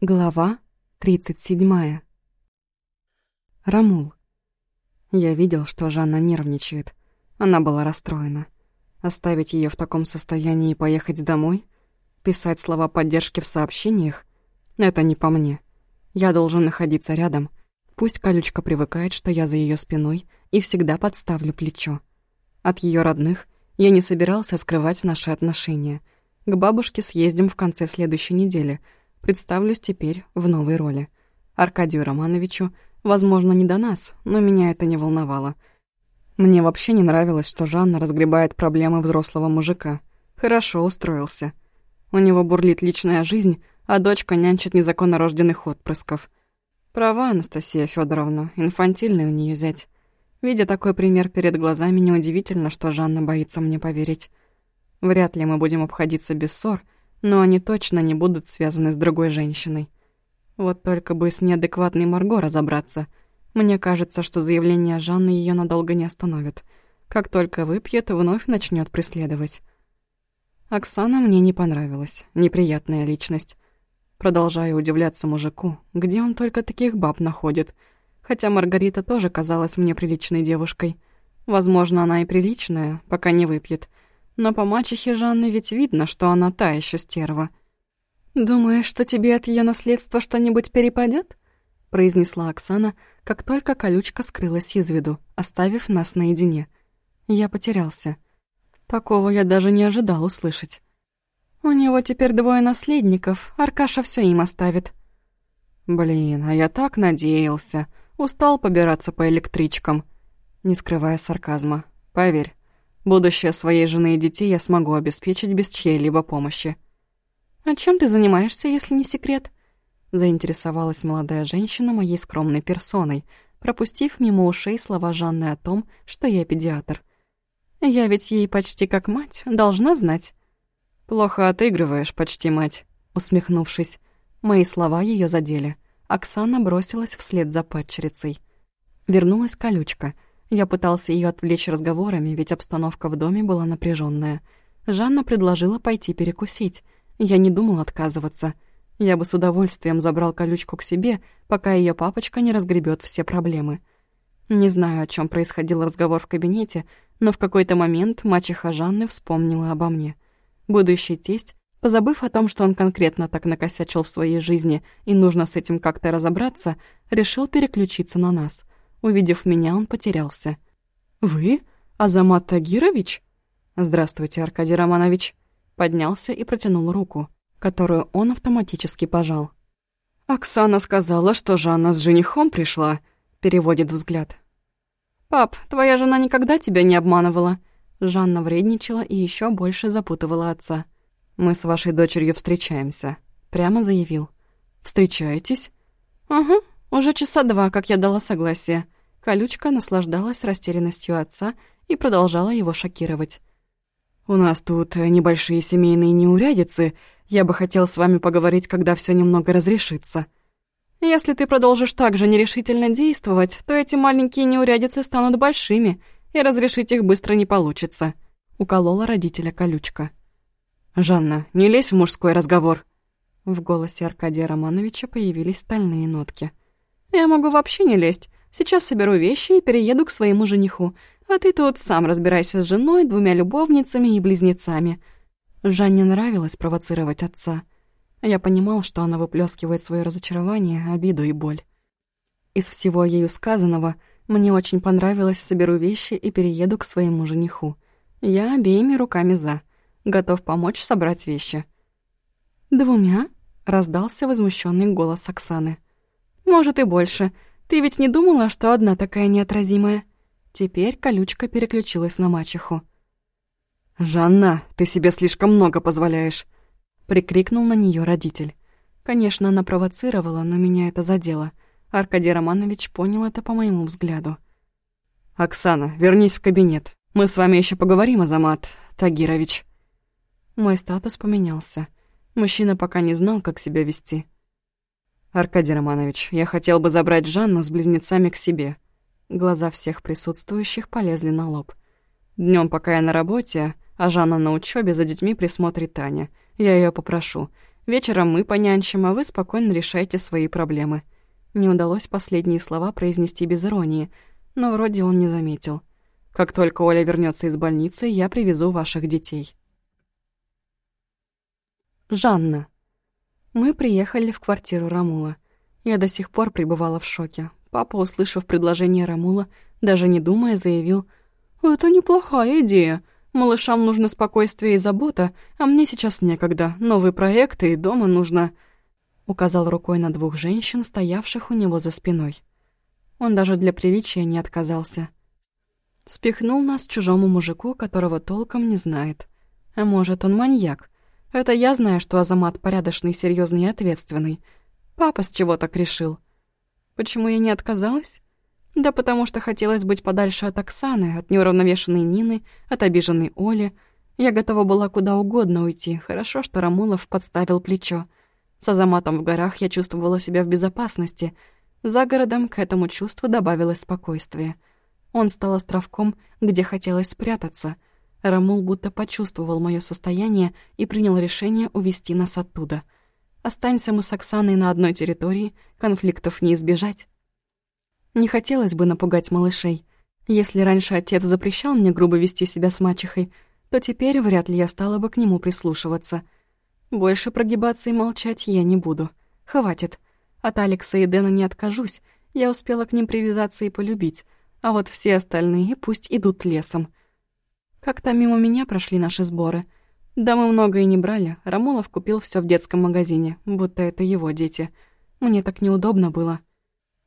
Глава 37. Рамул. Я видел, что Жанна нервничает. Она была расстроена. Оставить ее в таком состоянии и поехать домой? Писать слова поддержки в сообщениях? Это не по мне. Я должен находиться рядом. Пусть колючка привыкает, что я за ее спиной и всегда подставлю плечо. От ее родных я не собирался скрывать наши отношения. К бабушке съездим в конце следующей недели — Представлюсь теперь в новой роли. Аркадию Романовичу, возможно, не до нас, но меня это не волновало. Мне вообще не нравилось, что Жанна разгребает проблемы взрослого мужика. Хорошо устроился. У него бурлит личная жизнь, а дочка нянчит незаконно рожденных отпрысков. Права, Анастасия Федоровна, инфантильный у нее зять. Видя такой пример перед глазами, неудивительно, что Жанна боится мне поверить. Вряд ли мы будем обходиться без ссор — но они точно не будут связаны с другой женщиной. Вот только бы с неадекватной Марго разобраться. Мне кажется, что заявление Жанны ее надолго не остановит. Как только выпьет, вновь начнет преследовать. Оксана мне не понравилась. Неприятная личность. Продолжаю удивляться мужику, где он только таких баб находит. Хотя Маргарита тоже казалась мне приличной девушкой. Возможно, она и приличная, пока не выпьет. Но по мачехе Жанны ведь видно, что она та еще стерва. «Думаешь, что тебе от ее наследства что-нибудь перепадет? произнесла Оксана, как только колючка скрылась из виду, оставив нас наедине. Я потерялся. Такого я даже не ожидал услышать. «У него теперь двое наследников, Аркаша все им оставит». «Блин, а я так надеялся. Устал побираться по электричкам». Не скрывая сарказма. «Поверь, Будущее своей жены и детей я смогу обеспечить без чьей-либо помощи. «А чем ты занимаешься, если не секрет?» Заинтересовалась молодая женщина моей скромной персоной, пропустив мимо ушей слова Жанны о том, что я педиатр. «Я ведь ей почти как мать, должна знать». «Плохо отыгрываешь, почти мать», усмехнувшись. Мои слова ее задели. Оксана бросилась вслед за падчерицей. Вернулась колючка — я пытался ее отвлечь разговорами, ведь обстановка в доме была напряженная. Жанна предложила пойти перекусить. Я не думал отказываться. Я бы с удовольствием забрал колючку к себе, пока ее папочка не разгребет все проблемы. Не знаю, о чем происходил разговор в кабинете, но в какой-то момент мачеха Жанны вспомнила обо мне. Будущий тесть, позабыв о том, что он конкретно так накосячил в своей жизни и нужно с этим как-то разобраться, решил переключиться на нас. Увидев меня, он потерялся. «Вы? Азамат Тагирович?» «Здравствуйте, Аркадий Романович». Поднялся и протянул руку, которую он автоматически пожал. «Оксана сказала, что Жанна с женихом пришла», — переводит взгляд. «Пап, твоя жена никогда тебя не обманывала?» Жанна вредничала и еще больше запутывала отца. «Мы с вашей дочерью встречаемся», — прямо заявил. «Встречаетесь?» «Угу, уже часа два, как я дала согласие. Колючка наслаждалась растерянностью отца и продолжала его шокировать. «У нас тут небольшие семейные неурядицы. Я бы хотел с вами поговорить, когда все немного разрешится». «Если ты продолжишь так же нерешительно действовать, то эти маленькие неурядицы станут большими, и разрешить их быстро не получится», — уколола родителя колючка. «Жанна, не лезь в мужской разговор». В голосе Аркадия Романовича появились стальные нотки. Я могу вообще не лезть. Сейчас соберу вещи и перееду к своему жениху. А ты тут сам разбирайся с женой, двумя любовницами и близнецами». Жанне нравилось провоцировать отца. Я понимал, что она выплескивает свое разочарование, обиду и боль. Из всего ею сказанного мне очень понравилось «соберу вещи и перееду к своему жениху». Я обеими руками за. Готов помочь собрать вещи. «Двумя?» — раздался возмущенный голос Оксаны. Может, и больше. Ты ведь не думала, что одна такая неотразимая?» Теперь колючка переключилась на мачеху. «Жанна, ты себе слишком много позволяешь!» Прикрикнул на нее родитель. Конечно, она провоцировала, но меня это задело. Аркадий Романович понял это по моему взгляду. «Оксана, вернись в кабинет. Мы с вами еще поговорим, Азамат Тагирович». Мой статус поменялся. Мужчина пока не знал, как себя вести. «Аркадий Романович, я хотел бы забрать Жанну с близнецами к себе». Глаза всех присутствующих полезли на лоб. Днем, пока я на работе, а Жанна на учебе за детьми присмотрит Таня. Я ее попрошу. Вечером мы понянчим, а вы спокойно решайте свои проблемы». Не удалось последние слова произнести без иронии, но вроде он не заметил. «Как только Оля вернется из больницы, я привезу ваших детей». Жанна. Мы приехали в квартиру Рамула. Я до сих пор пребывала в шоке. Папа, услышав предложение Рамула, даже не думая, заявил, «Это неплохая идея. Малышам нужно спокойствие и забота, а мне сейчас некогда. Новые проекты и дома нужно...» Указал рукой на двух женщин, стоявших у него за спиной. Он даже для приличия не отказался. Спихнул нас чужому мужику, которого толком не знает. А может, он маньяк? Это я знаю, что Азамат порядочный, серьезный и ответственный. Папа с чего так решил? Почему я не отказалась? Да потому что хотелось быть подальше от Оксаны, от неуравновешенной Нины, от обиженной Оли. Я готова была куда угодно уйти. Хорошо, что Рамулов подставил плечо. С Азаматом в горах я чувствовала себя в безопасности. За городом к этому чувству добавилось спокойствие. Он стал островком, где хотелось спрятаться. Рамул будто почувствовал мое состояние и принял решение увести нас оттуда. Останься мы с Оксаной на одной территории, конфликтов не избежать. Не хотелось бы напугать малышей. Если раньше отец запрещал мне грубо вести себя с мачехой, то теперь вряд ли я стала бы к нему прислушиваться. Больше прогибаться и молчать я не буду. Хватит. От Алекса и Дэна не откажусь. Я успела к ним привязаться и полюбить. А вот все остальные пусть идут лесом. Как-то мимо меня прошли наши сборы. Да мы много и не брали. Рамулов купил все в детском магазине, будто это его дети. Мне так неудобно было.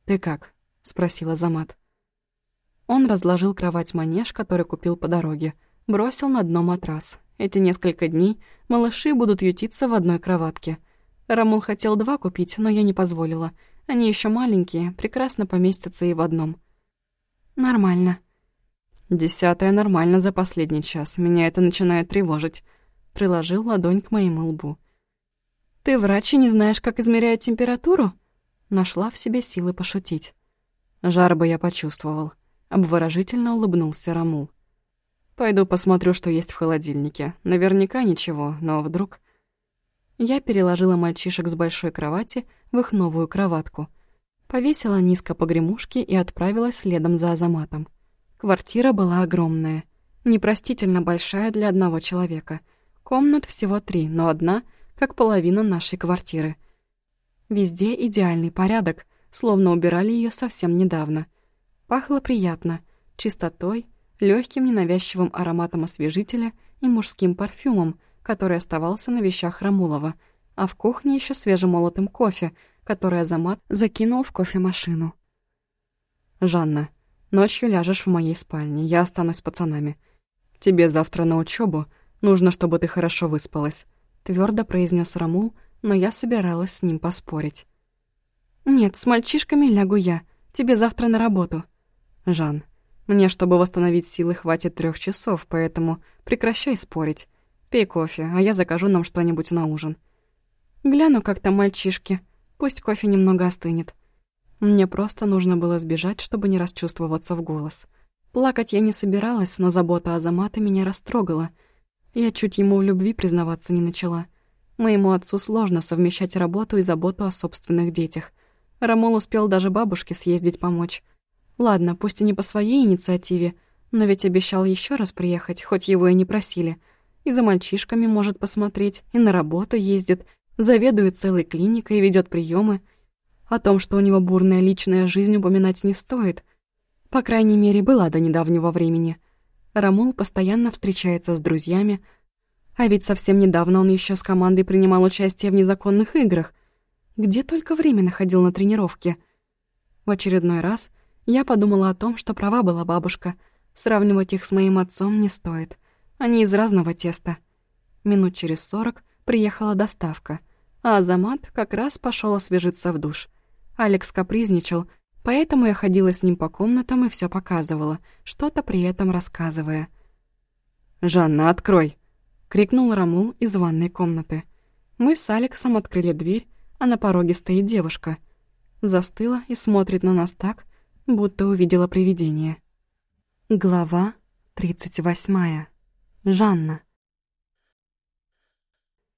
«Ты как?» — спросила Замат. Он разложил кровать-манеж, который купил по дороге, бросил на дно матрас. Эти несколько дней малыши будут ютиться в одной кроватке. Рамул хотел два купить, но я не позволила. Они еще маленькие, прекрасно поместятся и в одном. «Нормально». «Десятое нормально за последний час. Меня это начинает тревожить». Приложил ладонь к моему лбу. «Ты врач и не знаешь, как измеряют температуру?» Нашла в себе силы пошутить. Жар бы я почувствовал. Обворожительно улыбнулся Рамул. «Пойду посмотрю, что есть в холодильнике. Наверняка ничего, но вдруг...» Я переложила мальчишек с большой кровати в их новую кроватку. Повесила низко погремушки и отправилась следом за Азаматом. Квартира была огромная. Непростительно большая для одного человека. Комнат всего три, но одна, как половина нашей квартиры. Везде идеальный порядок — словно убирали ее совсем недавно. Пахло приятно, чистотой, легким ненавязчивым ароматом освежителя и мужским парфюмом, который оставался на вещах Рамулова, а в кухне еще свежемолотым кофе, который Азамат закинул в кофемашину. «Жанна, ночью ляжешь в моей спальне, я останусь с пацанами. Тебе завтра на учебу, нужно, чтобы ты хорошо выспалась», твердо произнес Рамул, но я собиралась с ним поспорить. «Нет, с мальчишками лягу я. Тебе завтра на работу». «Жан, мне, чтобы восстановить силы, хватит трех часов, поэтому прекращай спорить. Пей кофе, а я закажу нам что-нибудь на ужин». «Гляну, как там мальчишки. Пусть кофе немного остынет». Мне просто нужно было сбежать, чтобы не расчувствоваться в голос. Плакать я не собиралась, но забота Азамата меня растрогала. Я чуть ему в любви признаваться не начала. Моему отцу сложно совмещать работу и заботу о собственных детях — Рамол успел даже бабушке съездить помочь. Ладно, пусть и не по своей инициативе, но ведь обещал еще раз приехать, хоть его и не просили. И за мальчишками может посмотреть, и на работу ездит, заведует целой клиникой ведет приемы. О том, что у него бурная личная жизнь, упоминать не стоит. По крайней мере, была до недавнего времени. Рамул постоянно встречается с друзьями, а ведь совсем недавно он еще с командой принимал участие в незаконных играх. Где только время находил на тренировке. В очередной раз я подумала о том, что права была бабушка. Сравнивать их с моим отцом не стоит. Они из разного теста. Минут через сорок приехала доставка, а Азамат как раз пошел освежиться в душ. Алекс капризничал, поэтому я ходила с ним по комнатам и все показывала, что-то при этом рассказывая. «Жанна, открой!» — крикнул Рамул из ванной комнаты. Мы с Алексом открыли дверь а на пороге стоит девушка. Застыла и смотрит на нас так, будто увидела привидение. Глава 38. Жанна.